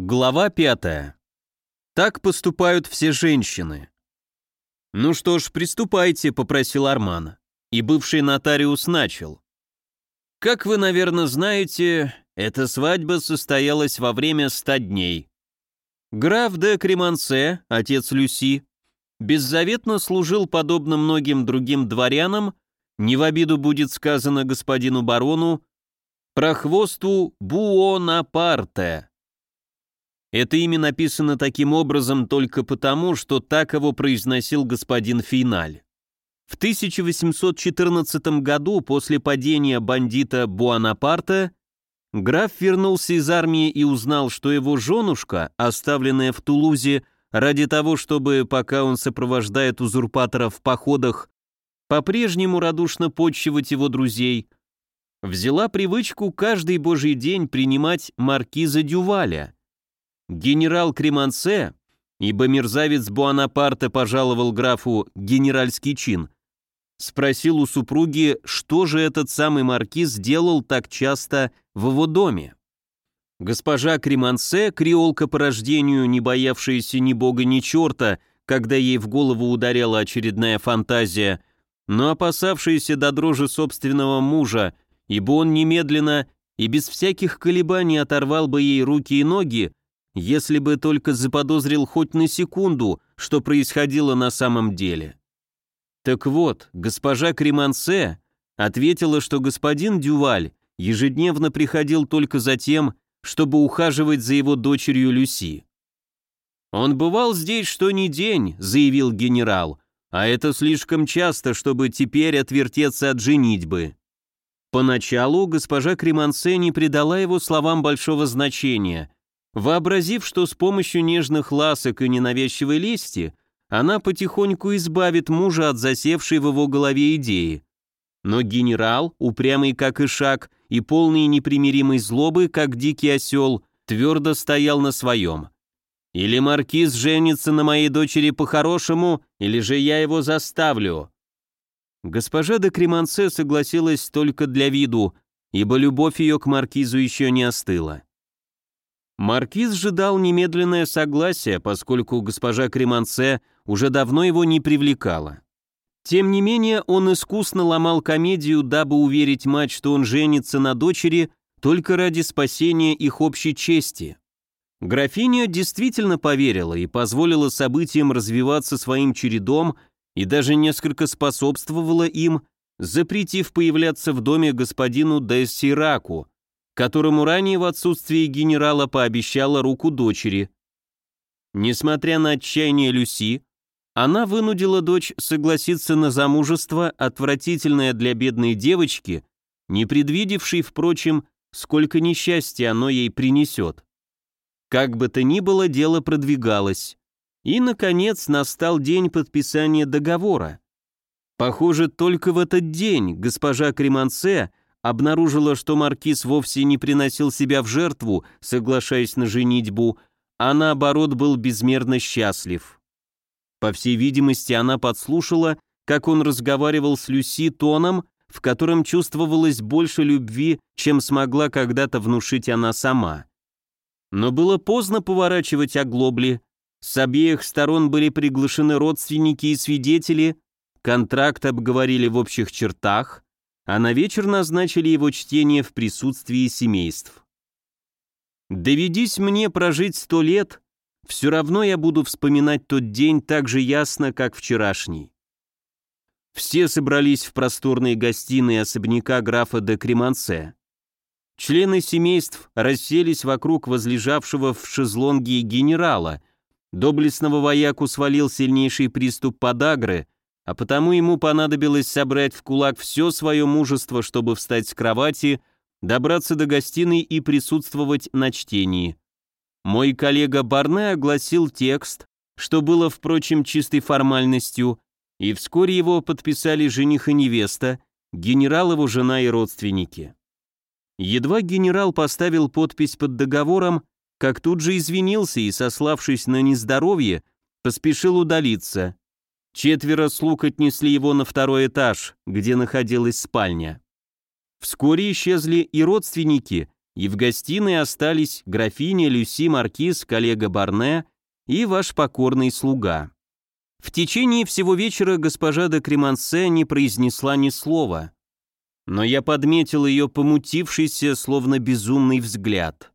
Глава пятая. Так поступают все женщины. «Ну что ж, приступайте», — попросил Арман. И бывший нотариус начал. «Как вы, наверное, знаете, эта свадьба состоялась во время ста дней. Граф де Кремансе, отец Люси, беззаветно служил подобно многим другим дворянам, не в обиду будет сказано господину барону, прохвосту Буонапарте, это имя написано таким образом только потому, что так его произносил господин Фейналь. В 1814 году, после падения бандита Буанапарта, граф вернулся из армии и узнал, что его женушка, оставленная в Тулузе ради того, чтобы, пока он сопровождает узурпатора в походах, по-прежнему радушно почивать его друзей, взяла привычку каждый божий день принимать маркиза Дюваля – Генерал Кремансе, ибо мерзавец Буанапарте пожаловал графу генеральский чин, спросил у супруги, что же этот самый маркиз делал так часто в его доме. Госпожа Кремансе, креолка по рождению, не боявшаяся ни бога, ни черта, когда ей в голову ударяла очередная фантазия, но опасавшаяся до дрожи собственного мужа, ибо он немедленно и без всяких колебаний оторвал бы ей руки и ноги, если бы только заподозрил хоть на секунду, что происходило на самом деле. Так вот, госпожа Кремансе ответила, что господин Дюваль ежедневно приходил только за тем, чтобы ухаживать за его дочерью Люси. «Он бывал здесь что ни день», — заявил генерал, «а это слишком часто, чтобы теперь отвертеться от женитьбы». Поначалу госпожа Кремансе не придала его словам большого значения, вообразив, что с помощью нежных ласок и ненавязчивой лести она потихоньку избавит мужа от засевшей в его голове идеи. Но генерал, упрямый как ишак и полный непримиримой злобы, как дикий осел, твердо стоял на своем. «Или маркиз женится на моей дочери по-хорошему, или же я его заставлю». Госпожа де Кремансе согласилась только для виду, ибо любовь ее к маркизу еще не остыла. Маркиз же дал немедленное согласие, поскольку госпожа Кремансе уже давно его не привлекала. Тем не менее, он искусно ломал комедию, дабы уверить мать, что он женится на дочери только ради спасения их общей чести. Графиня действительно поверила и позволила событиям развиваться своим чередом и даже несколько способствовала им, запретив появляться в доме господину де Сираку, которому ранее в отсутствии генерала пообещала руку дочери. Несмотря на отчаяние Люси, она вынудила дочь согласиться на замужество, отвратительное для бедной девочки, не предвидевшей, впрочем, сколько несчастья оно ей принесет. Как бы то ни было, дело продвигалось. И, наконец, настал день подписания договора. Похоже, только в этот день госпожа Кремансе обнаружила, что маркиз вовсе не приносил себя в жертву, соглашаясь на женитьбу, а наоборот был безмерно счастлив. По всей видимости, она подслушала, как он разговаривал с Люси тоном, в котором чувствовалось больше любви, чем смогла когда-то внушить она сама. Но было поздно поворачивать оглобли, с обеих сторон были приглашены родственники и свидетели, контракт обговорили в общих чертах, а на вечер назначили его чтение в присутствии семейств. «Доведись мне прожить сто лет, все равно я буду вспоминать тот день так же ясно, как вчерашний». Все собрались в просторной гостиной особняка графа де Кремансе. Члены семейств расселись вокруг возлежавшего в шезлонге генерала. Доблестного вояку свалил сильнейший приступ подагры – а потому ему понадобилось собрать в кулак все свое мужество, чтобы встать с кровати, добраться до гостиной и присутствовать на чтении. Мой коллега Барне огласил текст, что было, впрочем, чистой формальностью, и вскоре его подписали жених и невеста, генерал его жена и родственники. Едва генерал поставил подпись под договором, как тут же извинился и, сославшись на нездоровье, поспешил удалиться. Четверо слуг отнесли его на второй этаж, где находилась спальня. Вскоре исчезли и родственники, и в гостиной остались графиня Люси Маркиз, коллега Барне и ваш покорный слуга. В течение всего вечера госпожа де Кремансе не произнесла ни слова, но я подметил ее помутившийся, словно безумный взгляд.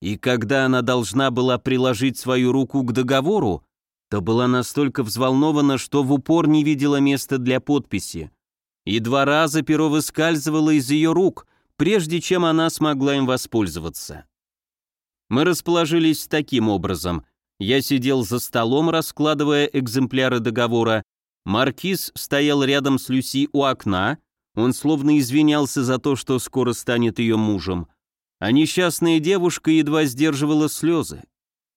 И когда она должна была приложить свою руку к договору, то была настолько взволнована, что в упор не видела места для подписи. И два раза перо выскальзывало из ее рук, прежде чем она смогла им воспользоваться. Мы расположились таким образом. Я сидел за столом, раскладывая экземпляры договора. Маркиз стоял рядом с Люси у окна, он словно извинялся за то, что скоро станет ее мужем. А несчастная девушка едва сдерживала слезы.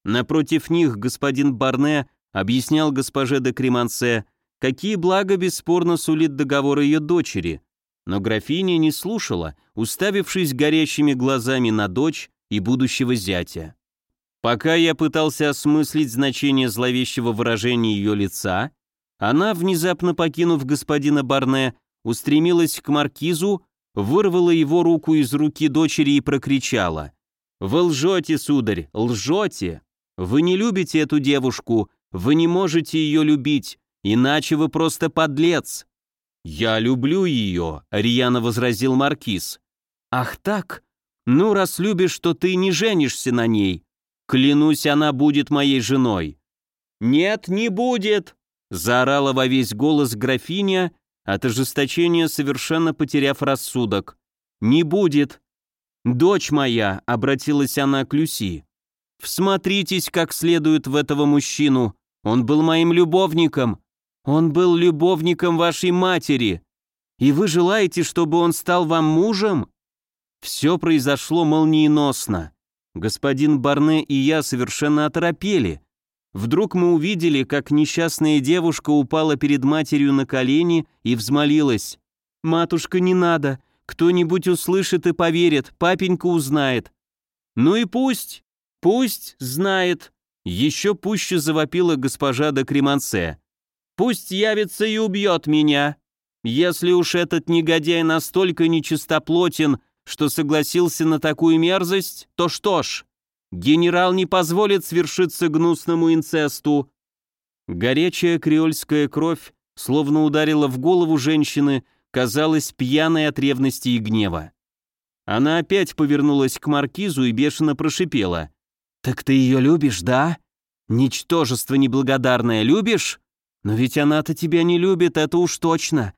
Напротив них господин Барне объяснял госпоже де Кремансе, какие блага бесспорно сулит договор ее дочери, но графиня не слушала, уставившись горящими глазами на дочь и будущего зятя. Пока я пытался осмыслить значение зловещего выражения ее лица, она, внезапно покинув господина Барне, устремилась к маркизу, вырвала его руку из руки дочери и прокричала. «Вы лжете, сударь, лжете! Вы не любите эту девушку, вы не можете ее любить, иначе вы просто подлец!» «Я люблю ее», — рьяно возразил Маркиз. «Ах так? Ну, раз любишь, то ты не женишься на ней. Клянусь, она будет моей женой». «Нет, не будет!» — заорала во весь голос графиня, от ожесточения совершенно потеряв рассудок. «Не будет!» «Дочь моя», — обратилась она к Люси, — «всмотритесь как следует в этого мужчину. Он был моим любовником. Он был любовником вашей матери. И вы желаете, чтобы он стал вам мужем? Все произошло молниеносно. Господин Барне и я совершенно оторопели. Вдруг мы увидели, как несчастная девушка упала перед матерью на колени и взмолилась. «Матушка, не надо. Кто-нибудь услышит и поверит, папенька узнает». «Ну и пусть, пусть знает», еще пуще завопила госпожа де Кремансе. «Пусть явится и убьет меня. Если уж этот негодяй настолько нечистоплотен, что согласился на такую мерзость, то что ж, генерал не позволит свершиться гнусному инцесту». Горячая креольская кровь словно ударила в голову женщины, казалась пьяной от ревности и гнева. Она опять повернулась к маркизу и бешено прошипела. «Так ты ее любишь, да? Ничтожество неблагодарное любишь? Но ведь она-то тебя не любит, это уж точно.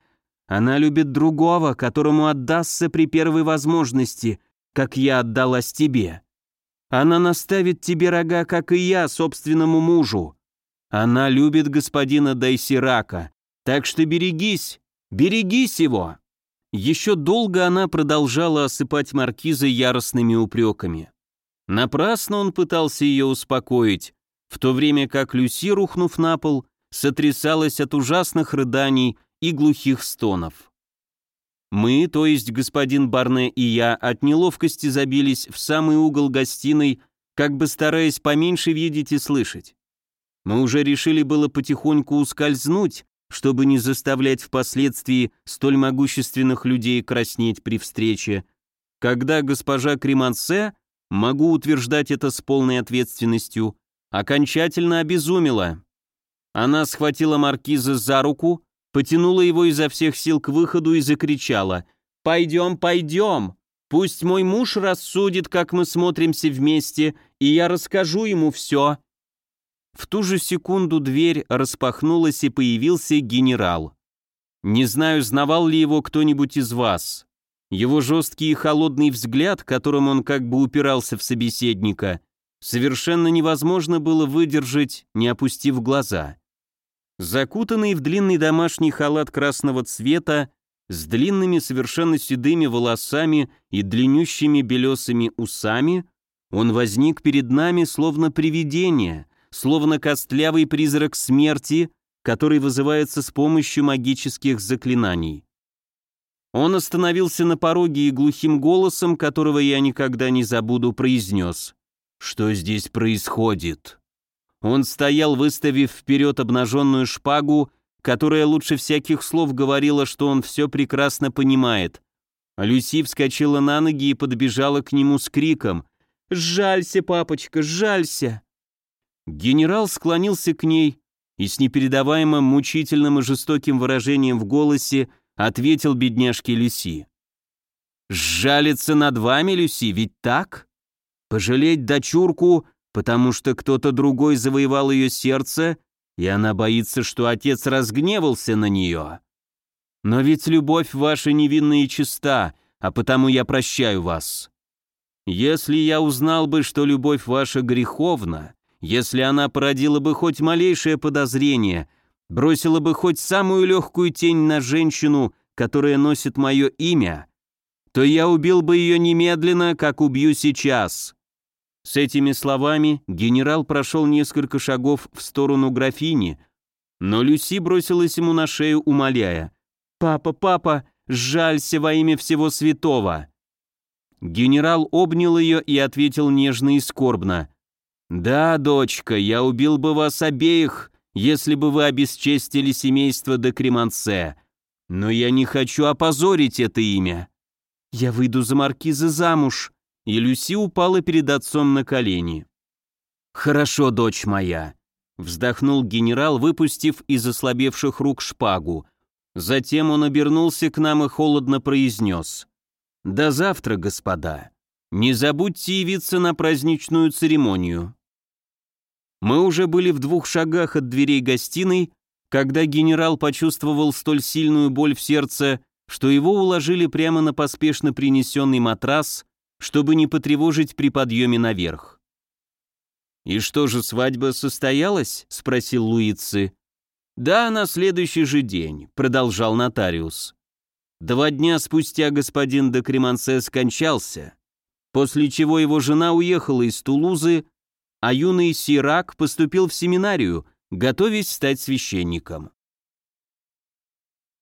Она любит другого, которому отдастся при первой возможности, как я отдалась тебе. Она наставит тебе рога, как и я, собственному мужу. Она любит господина Дайсирака, так что берегись, берегись его!» Еще долго она продолжала осыпать маркиза яростными упреками. Напрасно он пытался ее успокоить, в то время как Люси, рухнув на пол, сотрясалась от ужасных рыданий и глухих стонов. Мы, то есть господин Барне и я, от неловкости забились в самый угол гостиной, как бы стараясь поменьше видеть и слышать. Мы уже решили было потихоньку ускользнуть, чтобы не заставлять впоследствии столь могущественных людей краснеть при встрече, когда госпожа Кремансе могу утверждать это с полной ответственностью, окончательно обезумела. Она схватила маркиза за руку, потянула его изо всех сил к выходу и закричала «Пойдем, пойдем! Пусть мой муж рассудит, как мы смотримся вместе, и я расскажу ему все». В ту же секунду дверь распахнулась и появился генерал. Не знаю, знавал ли его кто-нибудь из вас. Его жесткий и холодный взгляд, которым он как бы упирался в собеседника, совершенно невозможно было выдержать, не опустив глаза. Закутанный в длинный домашний халат красного цвета, с длинными совершенно седыми волосами и длиннющими белесыми усами, он возник перед нами словно привидение, словно костлявый призрак смерти, который вызывается с помощью магических заклинаний. Он остановился на пороге и глухим голосом, которого я никогда не забуду, произнес. «Что здесь происходит?» Он стоял, выставив вперед обнаженную шпагу, которая лучше всяких слов говорила, что он все прекрасно понимает. Люси вскочила на ноги и подбежала к нему с криком «Сжалься, папочка, сжалься!» Генерал склонился к ней и с непередаваемым мучительным и жестоким выражением в голосе ответил бедняжке Люси. «Сжалиться над вами, Люси, ведь так? Пожалеть дочурку, потому что кто-то другой завоевал ее сердце, и она боится, что отец разгневался на нее. Но ведь любовь ваша невинна и чиста, а потому я прощаю вас. Если я узнал бы, что любовь ваша греховна, если она породила бы хоть малейшее подозрение, бросила бы хоть самую легкую тень на женщину, которая носит мое имя, то я убил бы ее немедленно, как убью сейчас». С этими словами генерал прошел несколько шагов в сторону графини, но Люси бросилась ему на шею, умоляя. «Папа, папа, сжалься во имя всего святого!» Генерал обнял ее и ответил нежно и скорбно. «Да, дочка, я убил бы вас обеих, если бы вы обесчестили семейство де Кремансе. Но я не хочу опозорить это имя. Я выйду за маркиза замуж». И Люси упала перед отцом на колени. «Хорошо, дочь моя», — вздохнул генерал, выпустив из ослабевших рук шпагу. Затем он обернулся к нам и холодно произнес. «До завтра, господа. Не забудьте явиться на праздничную церемонию». Мы уже были в двух шагах от дверей гостиной, когда генерал почувствовал столь сильную боль в сердце, что его уложили прямо на поспешно принесенный матрас, чтобы не потревожить при подъеме наверх. «И что же, свадьба состоялась?» — спросил Луицы. «Да, на следующий же день», — продолжал нотариус. Два дня спустя господин де Кремансе скончался, после чего его жена уехала из Тулузы, а юный Сирак поступил в семинарию, готовясь стать священником.